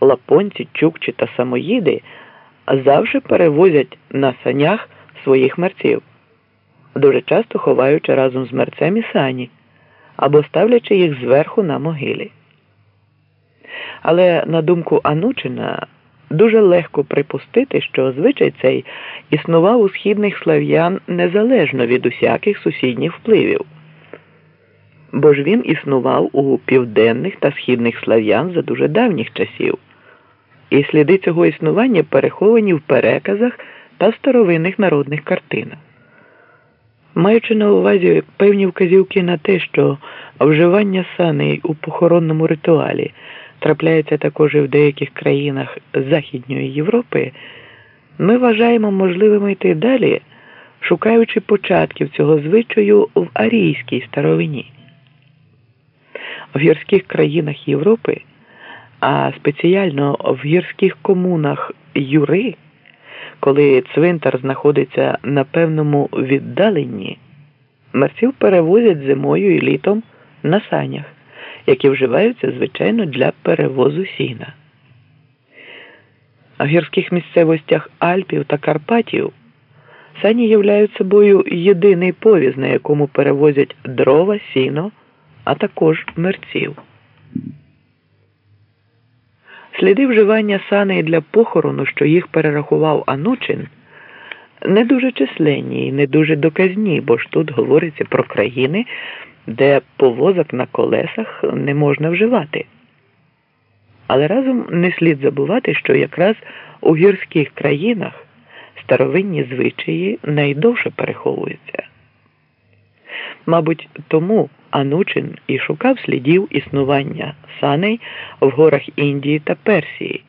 лапонці, чукчі та самоїди завжди перевозять на санях своїх мерців, дуже часто ховаючи разом з мерцем і сані або ставлячи їх зверху на могилі. Але на думку Анучина, дуже легко припустити, що звичай цей існував у східних слав'ян незалежно від усяких сусідніх впливів, бо ж він існував у південних та східних слав'ян за дуже давніх часів, і сліди цього існування переховані в переказах та старовинних народних картинах. Маючи на увазі певні вказівки на те, що вживання саней у похоронному ритуалі трапляється також і в деяких країнах Західньої Європи, ми вважаємо можливим йти далі, шукаючи початків цього звичаю в арійській старовині. В гірських країнах Європи, а спеціально в гірських комунах Юри коли цвинтар знаходиться на певному віддаленні, мерців перевозять зимою і літом на санях, які вживаються, звичайно, для перевозу сіна. В гірських місцевостях Альпів та Карпатів сані являють собою єдиний повіз, на якому перевозять дрова, сіно, а також мерців. Сліди вживання саней для похорону, що їх перерахував Анучин, не дуже численні і не дуже доказні, бо ж тут говориться про країни, де повозок на колесах не можна вживати. Але разом не слід забувати, що якраз у гірських країнах старовинні звичаї найдовше переховуються. Мабуть, тому Анучин і шукав слідів існування саней в горах Індії та Персії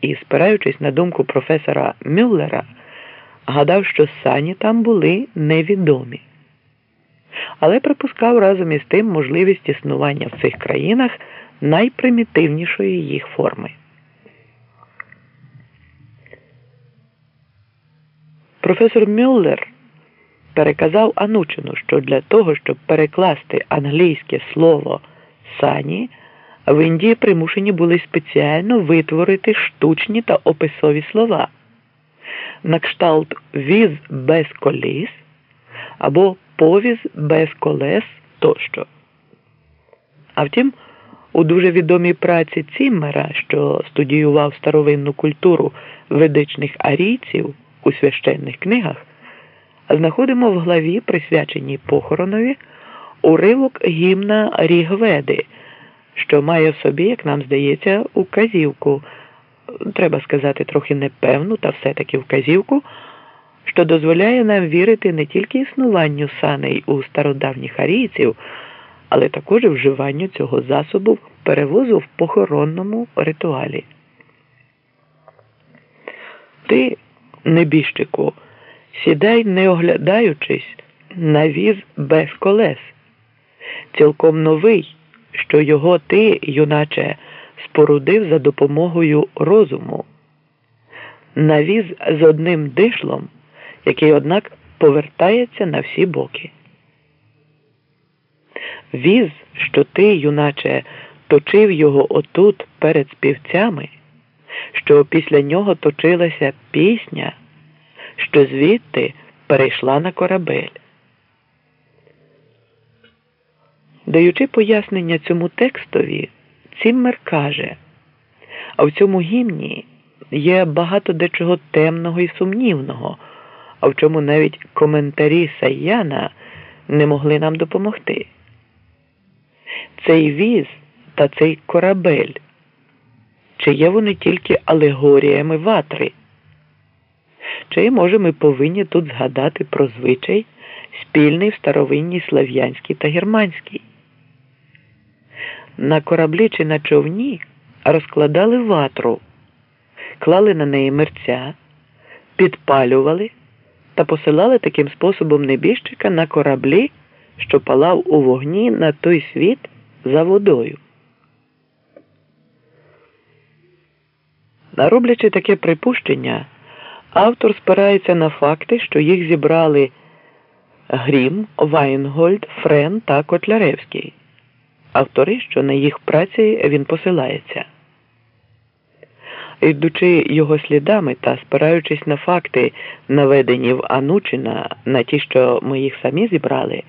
і, спираючись на думку професора Мюллера, гадав, що сані там були невідомі. Але припускав разом із тим можливість існування в цих країнах найпримітивнішої їх форми. Професор Мюллер переказав Анучину, що для того, щоб перекласти англійське слово сані, в Індії примушені були спеціально витворити штучні та описові слова на кшталт віз без коліс або повіз без колес тощо. А втім, у дуже відомій праці Ціммера, що студіював старовинну культуру ведичних арійців у священних книгах знаходимо в главі, присвяченій похоронові, уривок гімна Рігведи, що має в собі, як нам здається, указівку, треба сказати, трохи непевну, та все-таки вказівку, що дозволяє нам вірити не тільки існуванню саней у стародавніх арійців, але також і вживанню цього засобу перевозу в похоронному ритуалі. Ти, небіжчику, Сідай, не оглядаючись, на віз без колес, цілком новий, що його ти, юначе, спорудив за допомогою розуму, навіз з одним дишлом, який, однак, повертається на всі боки. Віз, що ти, юначе, точив його отут перед співцями, що після нього точилася пісня що звідти перейшла на корабель. Даючи пояснення цьому текстові, Ціммер каже, а в цьому гімні є багато дечого темного і сумнівного, а в чому навіть коментарі Саяна не могли нам допомогти. Цей віз та цей корабель, чи є вони тільки алегоріями ватри? Чи, може, ми повинні тут згадати про звичай спільний в старовинній слав'янській та германській? На кораблі чи на човні розкладали ватру, клали на неї мерця, підпалювали та посилали таким способом небіжчика на кораблі, що палав у вогні на той світ за водою. Роблячи таке припущення. Автор спирається на факти, що їх зібрали Грім, Вайнгольд, Френ та Котляревський, автори, що на їх праці він посилається. йдучи його слідами та спираючись на факти, наведені в Анучина, на ті, що ми їх самі зібрали.